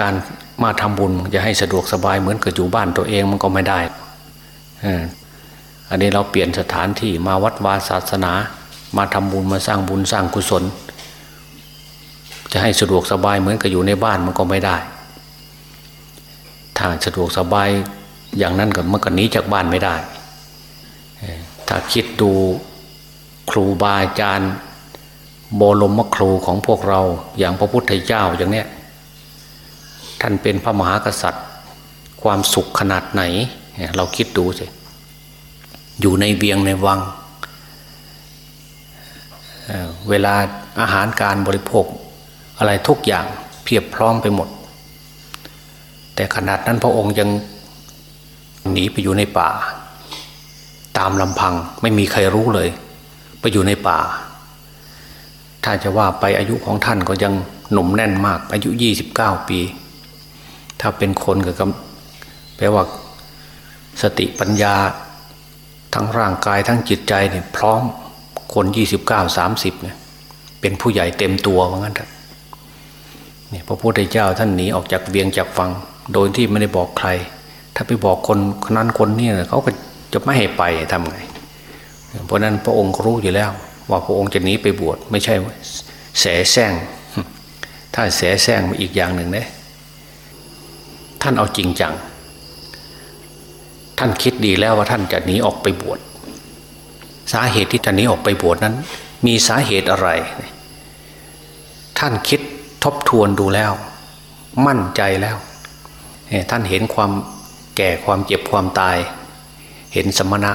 การมาทำบุญจะให้สะดวกสบายเหมือนกับอยู่บ้านตัวเองมันก็ไม่ได้อันนี้เราเปลี่ยนสถานที่มาวัดวาศาสนา มาทำบุญมาสร้างบุญสร้างกุศล จะให้สะดวกสบายเหมือนกับอยู่ในบ้านมันก็ไม่ได้ ถ้าสะดวกสบายอย่างนั้นก็มันก็หนีจากบ้านไม่ได้ ถ้าคิดดูครูบาอาจารย์บรมครูของพวกเราอย่างพระพุทธเจ้าอย่างเนี้ย ท่านเป็นพระมหากษัตริย์ ความสุขขนาดไหน เราคิดดูสิอยู่ในเวียงในวัง เวลาอาหารการบริโภคอะไรทุกอย่างเพียบพร้อมไปหมด แต่ขนาดนั้นพระองค์ยังหนีไปอยู่ในป่า ตามลำพังไม่มีใครรู้เลย ไปอยู่ในป่า ถ้าจะว่าไปอายุของท่านก็ยังหนุ่มแน่นมากอายุยี่สิบเก้าปี ถ้าเป็นคนก็แปลว่าสติปัญญา ทั้งร่างกายทั้งจิตใจเนี่ยพร้อมคนยี่สิบเก้าสามสิบเนี่ยเป็นผู้ใหญ่เต็มตัวว่างั้นเถอะเนี่ยพระพุทธเจ้าท่านหนีออกจากเวียงจากฟัง โดยที่ไม่ได้บอกใคร ถ้าไปบอกคนคนนั้นคนนี้เขาก็จะไม่ให้ไปทำไง เพราะนั้นพระองค์รู้อยู่แล้ว ว่าพระองค์จะหนีไปบวชไม่ใช่แสแสร้งถ้าแสแสร้งมาอีกอย่างหนึ่งเนี่ย ท่านเอาจริงจัง ท่านคิดดีแล้วว่าท่านจะหนีออกไปบวช สาเหตุที่จะหนีออกไปบวชนั้น มีสาเหตุอะไร ท่านคิดทบทวนดูแล้ว มั่นใจแล้วท่านเห็นความแก่ความเจ็บความตาย เห็นสมณะ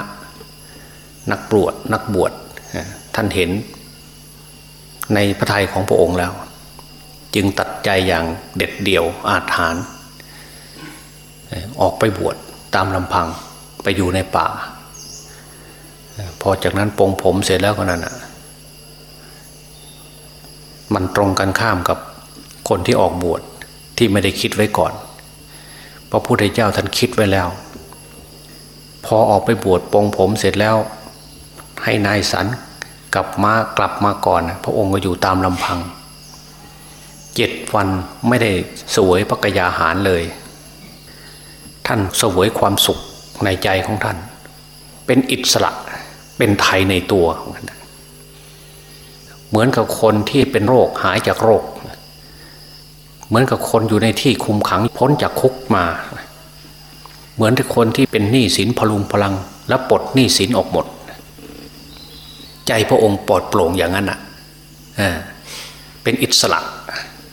นักบวชนักบวชท่านเห็นในพระทัยของพระองค์แล้ว จึงตัดใจอย่างเด็ดเดี่ยวอาถรรพ์ ออกไปบวชตามลำพังไปอยู่ในป่า พอจากนั้นปองผมเสร็จแล้วก็นั่นอะมันตรงกันข้ามกับคนที่ออกบวชที่ไม่ได้คิดไว้ก่อนพระพุทธเจ้าท่านคิดไว้แล้ว พอออกไปบวชปองผมเสร็จแล้ว ให้นายสันกลับมากลับมาก่อน พระองค์ก็อยู่ตามลำพังเจ็ดวันไม่ได้สวยพระกยาหารเลย ท่านสวยความสุขในใจของท่าน เป็นอิสระเป็นไทยในตัว เหมือนกับคนที่เป็นโรคหายจากโรค เหมือนกับคนอยู่ในที่คุมขังพ้นจากคุกมา เหมือนกับคนที่เป็นหนี้สินพลุงพลัง และปลดหนี้สินออกหมด ใจพระองค์ปลอดโปร่งอย่างนั้นอะเป็นอิสระ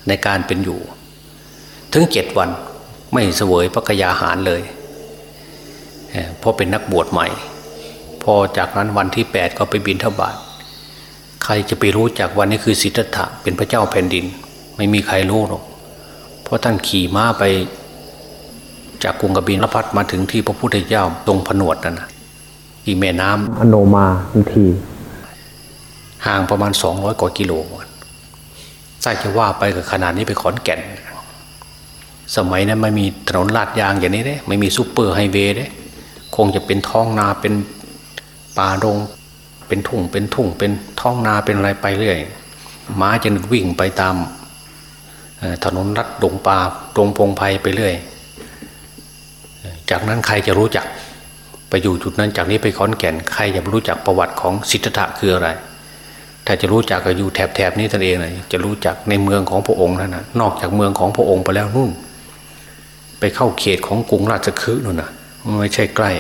ในการเป็นอยู่ ถึงเจ็ดวัน ไม่เสวยพระกยาหารเลยเพราะเป็นนักบวชใหม่ พอจากนั้นวันที่แปดก็ไปบินทบาทใครจะไปรู้จากวันนี้คือสิทธัตถะเป็นพระเจ้าแผ่นดิน ไม่มีใครรู้หรอก เพราะท่านขี่ม้าไปจากกรุงกบินรพัฒมาถึงที่พระพุทธเจ้าตรงผนวดนั่นนะที่แม่น้ำอโนมาทันทีห่างประมาณสองร้อยกว่ากิโลใช่จะว่าไปกับขนาดนี้ไปขอนแก่น สมัยนั้นไม่มีถนนลาดยางอย่างนี้เด้ไม่มีซูเปอร์ไฮเวย์เด้คงจะเป็นท้องนาเป็นป่าดงเป็นทุ่งเป็นทุ่งเป็นท้องนาเป็นอะไรไปเรื่อยม้าจะวิ่งไปตามถนนรัดดงป่าดงพงไพ่ไปเรื่อย จากนั้นใครจะรู้จักไปอยู่จุดนั้นจากนี้ไปขอนแก่นใครจะรู้จักประวัติของสิทธะคืออะไร ถ้าจะรู้จักก็อยู่แถบแถบนี้ตัวเองเลยจะรู้จักในเมืองของพระองค์นั่นนะนอกจากเมืองของพระองค์ไปแล้วนู่น ไปเข้าเขตของกรุงราชคฤห์นู่นนะไม่ใช่ใกล้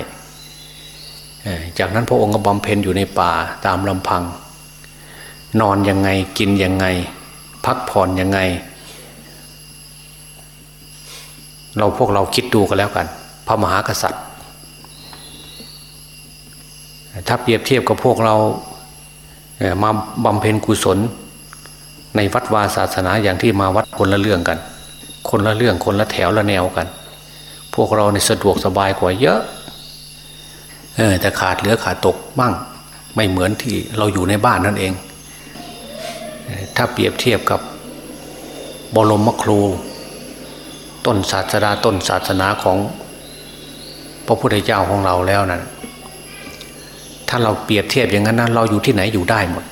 จากนั้นพระองค์ก็บำเพ็ญอยู่ในป่าตามลำพัง นอนยังไงกินยังไง พักผ่อนยังไง เราพวกเราคิดดูกันแล้วกัน พระมหากษัตริย์ ถ้าเปรียบเทียบกับพวกเรามาบำเพ็ญกุศล ในวัดวาศาสนาอย่างที่มาวัดคนละเรื่องกัน คนละเรื่องคนละแถวละแนวกัน พวกเราในสะดวกสบายกว่าเยอะเออแต่ขาดเหลือขาดตกบ้าง ไม่เหมือนที่เราอยู่ในบ้านนั่นเอง ถ้าเปรียบเทียบกับบรมครู ต้นศาสดาต้นศาสนาของพระพุทธเจ้าของเราแล้วนะั่นถ้าเราเปรียบเทียบอย่างนั้นนะเราอยู่ที่ไหนอยู่ได้หมด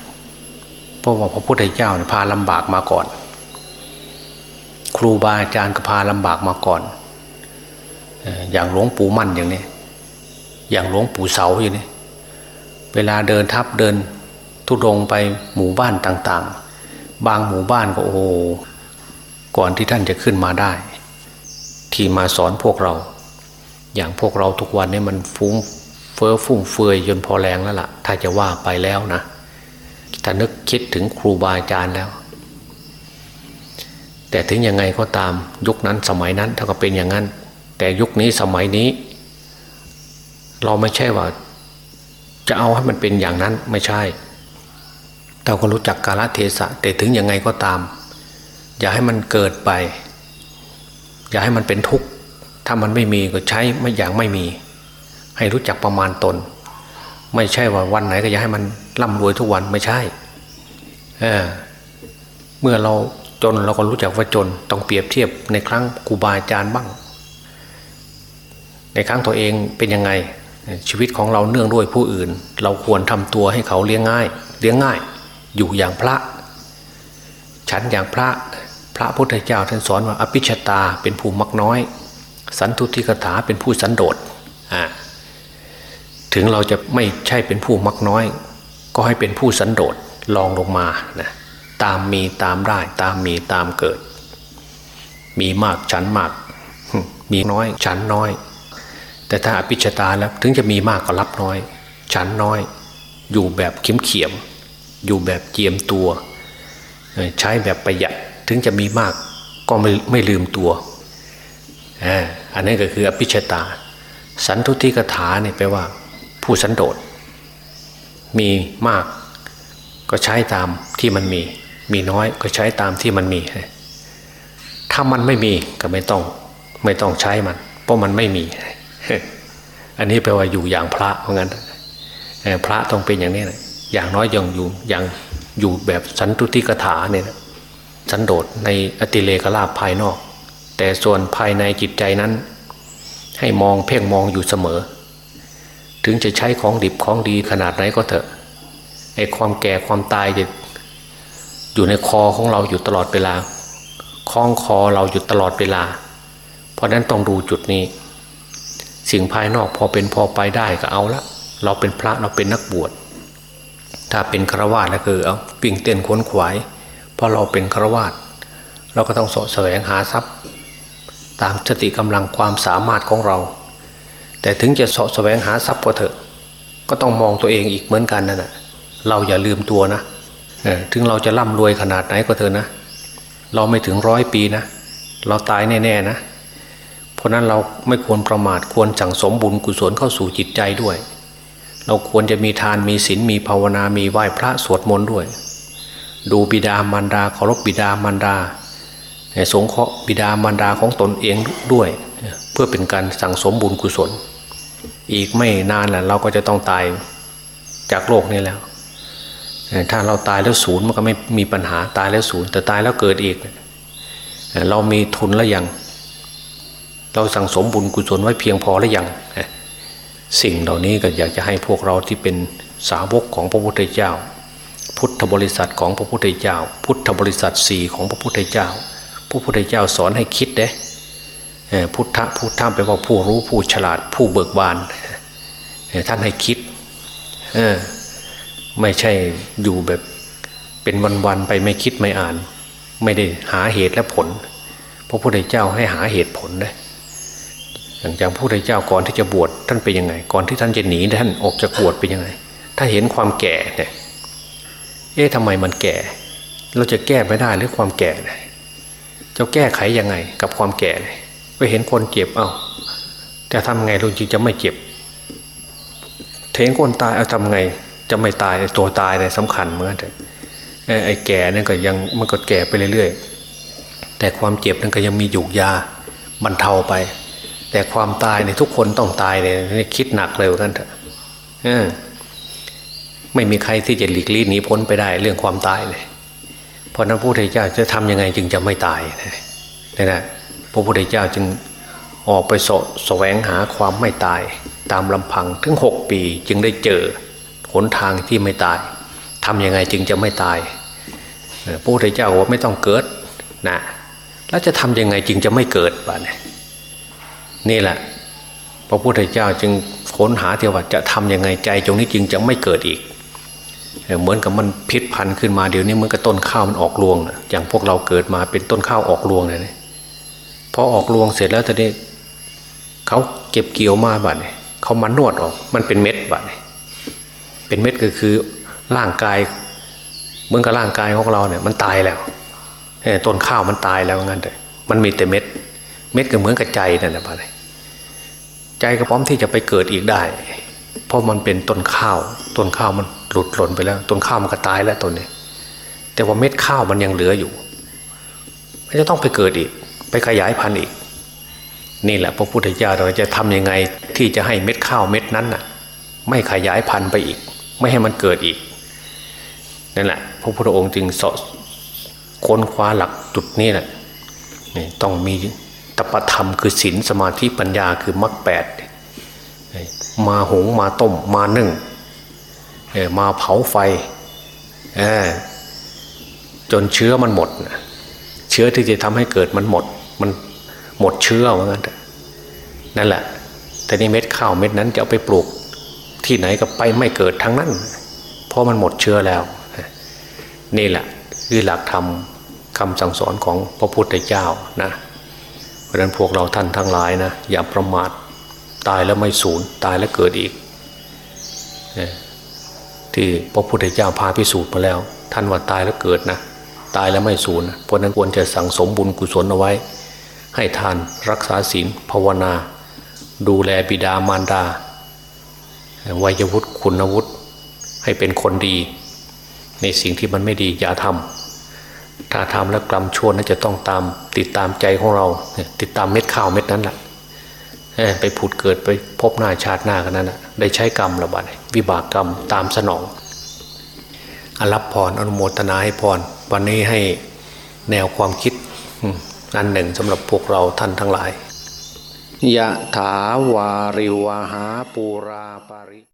เพราะว่าพระพุทธเจ้าพาลำบากมาก่อน ครูบาอาจารย์ก็พาลำบากมาก่อน อย่างหลวงปู่มั่นอย่างนี้ อย่างหลวงปู่เสาอย่างนี้ เวลาเดินทับเดินทุดงไปหมู่บ้านต่างๆ บางหมู่บ้านก็โอ้ก่อนที่ท่านจะขึ้นมาได้ ที่มาสอนพวกเรา อย่างพวกเราทุกวันนี้มันฟุ้งเฟ้อฟุ่มเฟือยจนพอแรงแล้วล่ะ ถ้าจะว่าไปแล้วนะถ้านึกคิดถึงครูบาอาจารย์แล้ว แต่ถึงยังไงก็ตามยุคนั้นสมัยนั้นถ้าก็เป็นอย่างนั้น แต่ยุคนี้สมัยนี้ เราไม่ใช่ว่า จะเอาให้มันเป็นอย่างนั้นไม่ใช่เราก็รู้จักกาลเทศะแต่ถึงยังไงก็ตาม อย่าให้มันเกิดไป อย่าให้มันเป็นทุกข์ถ้ามันไม่มีก็ใช้ไม่อย่างไม่มี ให้รู้จักประมาณตน ไม่ใช่ว่าวันไหนก็อย่าให้มันร่ำรวยทุกวันไม่ใช่เออเมื่อเรา จนเราก็รู้จักว่าจน ต้องเปรียบเทียบในครั้งครูบาอาจารย์บ้าง ในครั้งตัวเองเป็นยังไง ชีวิตของเราเนื่องด้วยผู้อื่น เราควรทำตัวให้เขาเลี้ยงง่าย เลี้ยงง่าย อยู่อย่างพระ ฉันอย่างพระพระพุทธเจ้าท่านสอนว่าอภิชตาเป็นผู้มักน้อย สันทุติกถาเป็นผู้สันโดษอ่าถึงเราจะไม่ใช่เป็นผู้มักน้อย ก็ให้เป็นผู้สันโดษลองลงมานะ ตามมีตามได้ ตามมีตามเกิด มีมากฉันมาก มีน้อยฉันน้อย แต่ถ้าอภิชตาแล้วถึงจะมีมากก็รับน้อย ฉันน้อย อยู่แบบเข็มเขียม อยู่แบบเจียมตัว ใช้แบบประหยัดถึงจะมีมากก็ไม่ไม่ลืมตัวอันนี้ก็คืออภิชตา สันทุติกถาเนี่ยแปลว่า ผู้สันโดษมีมากก็ใช้ตามที่มันมี มีน้อยก็ใช้ตามที่มันมี ถ้ามันไม่มีก็ไม่ต้องไม่ต้องใช้มัน เพราะมันไม่มี อันนี้แปลว่าอยู่อย่างพระเพราะงั้นพระต้องเป็นอย่างนี้นะอย่างน้อยยังอยู่อย่างอยู่แบบสันตุติกถาเนี่ยสันโดษในอติเลกลาภภายนอก แต่ส่วนภายในจิตใจนั้น ให้มองเพ่งมองอยู่เสมอ ถึงจะใช้ของดิบของดีขนาดไหนก็เถอะไอ้ความแก่ความตายจะ อยู่ในคอของเราอยู่ตลอดเวลาคล้องคอเราอยู่ตลอดเวลา เพราะนั้นต้องดูจุดนี้ สิ่งภายนอกพอเป็นพอไปได้ก็เอาละเราเป็นพระเราเป็นนักบวช ถ้าเป็นฆราวาสแล้วคือเอาปิ่งเต้นขวนขวาย เพราะเราเป็นฆราวาสเราก็ต้องสแสวงหาทรัพย์ ตามสติกำลังความสามารถของเรา แต่ถึงจะสแสวงหาทรัพย์ก็เถอะ ก็ต้องมองตัวเองอีกเหมือนกันนั่นแหะเราอย่าลืมตัวนะ ถึงเราจะร่ำรวยขนาดไหนก็เถอะนะ เราไม่ถึงร้อยปีนะ เราตายแน่ๆนะ เพราะนั้นเราไม่ควรประมาทควรสั่งสมบุญกุศลเข้าสู่จิตใจด้วย เราควรจะมีทานมีศีลมีภาวนา มีไหว้พระสวดมนต์ด้วย ดูบิดามารดาเคารพบิดามารดาสงเคราะห์บิดามารดาของตนเองด้วย เพื่อเป็นการสั่งสมบุญกุศล อีกไม่นานแหละเราก็จะต้องตายจากโลกนี้แล้ว ถ้าเราตายแล้วศูนย์มันก็ไม่มีปัญหาตายแล้วศูนย์แต่ตายแล้วเกิดอีก เรามีทุนแล้วยัง เราสั่งสมบุญกุศลไว้เพียงพอแล้วยัง สิ่งเหล่านี้ก็อยากจะให้พวกเราที่เป็นสาวกของพระพุทธเจ้า พุทธบริษัทของพระพุทธเจ้า พุทธบริษัทสี่ของพระพุทธเจ้า พระพุทธเจ้าสอนให้คิดเด้พุทธพุทธะแปลว่าผู้รู้ผู้ฉลาดผู้เบิกบานท่านให้คิด ไม่ใช่อยู่แบบเป็นวันๆไปไม่คิดไม่อ่าน ไม่ได้หาเหตุและผล พระพุทธเจ้าให้หาเหตุผลเลยอย่างอย่างพระพุทธเจ้าก่อนที่จะบวชท่านเป็นยังไง ก่อนที่ท่านจะหนีท่านออกจากบวชเป็นยังไง ถ้าเห็นความแก่เนี่ยเอ๊ะทำไมมันแก่ เราจะแก้ไม่ได้หรือความแก่เนี่ยจะแก้ไขยังไงกับความแก่เนี่ยไปเห็นคนเจ็บเอา้าจะทำไงลุงจริงจะไม่เจ็บเห็นคนตายเอาทำไง จะไม่ตายตัวตายเนี่ยสำคัญเหมือนกันไอ้แก่นั่นก็ยังมันก็แก่ไปเรื่อยๆ แต่ความเจ็บนั่นก็ยังมีอยู่ยาบรรเทาไป แต่ความตายเนี่ยทุกคนต้องตายเนี่ยคิดหนักเลยกันเถอะไม่มีใครที่จะหลีกลี่หนีพ้นไปได้เรื่องความตายเลยเพราะนั้นพระพุทธเจ้าจะทํำยังไงจึงจะไม่ตายนี่นะพระพุทธเจ้าจึงออกไปสแสวงหาความไม่ตายตามลำพังถึงหกปีจึงได้เจอ หนทางที่ไม่ตายทำยังไงจึงจะไม่ตายพระพุทธเจ้าว่าไม่ต้องเกิดนะแล้วจะทำยังไงจึงจะไม่เกิดบ้านี่นี่แหละ พระพุทธเจ้าจึงค้นหาเทว่าจะทำยังไงใจตรงนี้จึงจะไม่เกิดอีก เหมือนกับมันพิษพันขึ้นมาเดี๋ยวนี้เหมือนกับต้นข้าวมันออกรวงนะอย่างพวกเราเกิดมาเป็นต้นข้าวออกรวงเลยนี่พอออกรวงเสร็จแล้วตอนนี้เขาเก็บเกี่ยวมาบ้านี่เขามันนวดออก มันเป็นเม็ดบ้านี่ เป็นเม็ดก็คือร่างกายเหมือนกับร่างกายของเราเนี่ยมันตายแล้วต้นข้าวมันตายแล้วงั้นเลยมันมีแต่เม็ด เม็ดก็เหมือนกับใจนั่นแหละบ้าใจก็พร้อมที่จะไปเกิดอีกได้ เพราะมันเป็นต้นข้าว ต้นข้าวมันหลุดหล่นไปแล้ว ต้นข้าวมันก็ตายแล้วต้นนี้ แต่ว่าเม็ดข้าวมันยังเหลืออยู่มันจะต้องไปเกิดอีก ไปขยายพันธุ์อีก นี่แหละพระพุทธเจ้าเราจะทำยังไงที่จะให้เม็ดข้าวเม็ดนั้นน่ะ ไม่ขยายพันธุ์ไปอีก ไม่ให้มันเกิดอีกนั่นแหละพระพุทธองค์จึงสอค้นคว้าหลักจุดนี้แหละนี่ต้องมีตปธรรมคือศีลสมาธิปัญญาคือมรรคแปดมาหุงมาต้มมานึ่งมาเผาไฟจนเชื้อมันหมด เชื้อที่จะทำให้เกิดมันหมด มันหมดเชื้อว่างั้นนั่นแหละแต่นี่เม็ดข้าวเม็ดนั้นจะเอาไปปลูก ที่ไหนก็ไปไม่เกิดทั้งนั้น เพราะมันหมดเชื้อแล้ว นี่แหละคือหลักธรรมคำสั่งสอนของพระพุทธเจ้านะเพราะนั้นพวกเราท่านทั้งหลายนะอย่าประมาทตายแล้วไม่สูญตายแล้วเกิดอีก ที่พระพุทธเจ้าพาพิสูจน์มาแล้ว ท่านว่าตายแล้วเกิดนะตายแล้วไม่สูญเพราะนั้นควรจะสั่งสมบุญกุศลเอาไว้ ให้ทานรักษาศีลภาวนา ดูแลบิดามารดา วัยวุฒิคุณวุฒิให้เป็นคนดี ในสิ่งที่มันไม่ดีอย่าทำถ้าทำแล้วกรรมชั่วนั้นจะต้องตามติดตามใจของเรา ติดตามเม็ดข้าวเม็ดนั้นแหละไปผุดเกิดไปพบหน้าชาติหน้ากันนั้นนะได้ใช้กรรมระบาดวิบากกรรมตามสนองอรับพรอนุโมทนาให้พรวันนี้ให้แนวความคิดอันหนึ่งสำหรับพวกเราท่านทั้งหลาย ยะถาวาริวหาปูราปาริ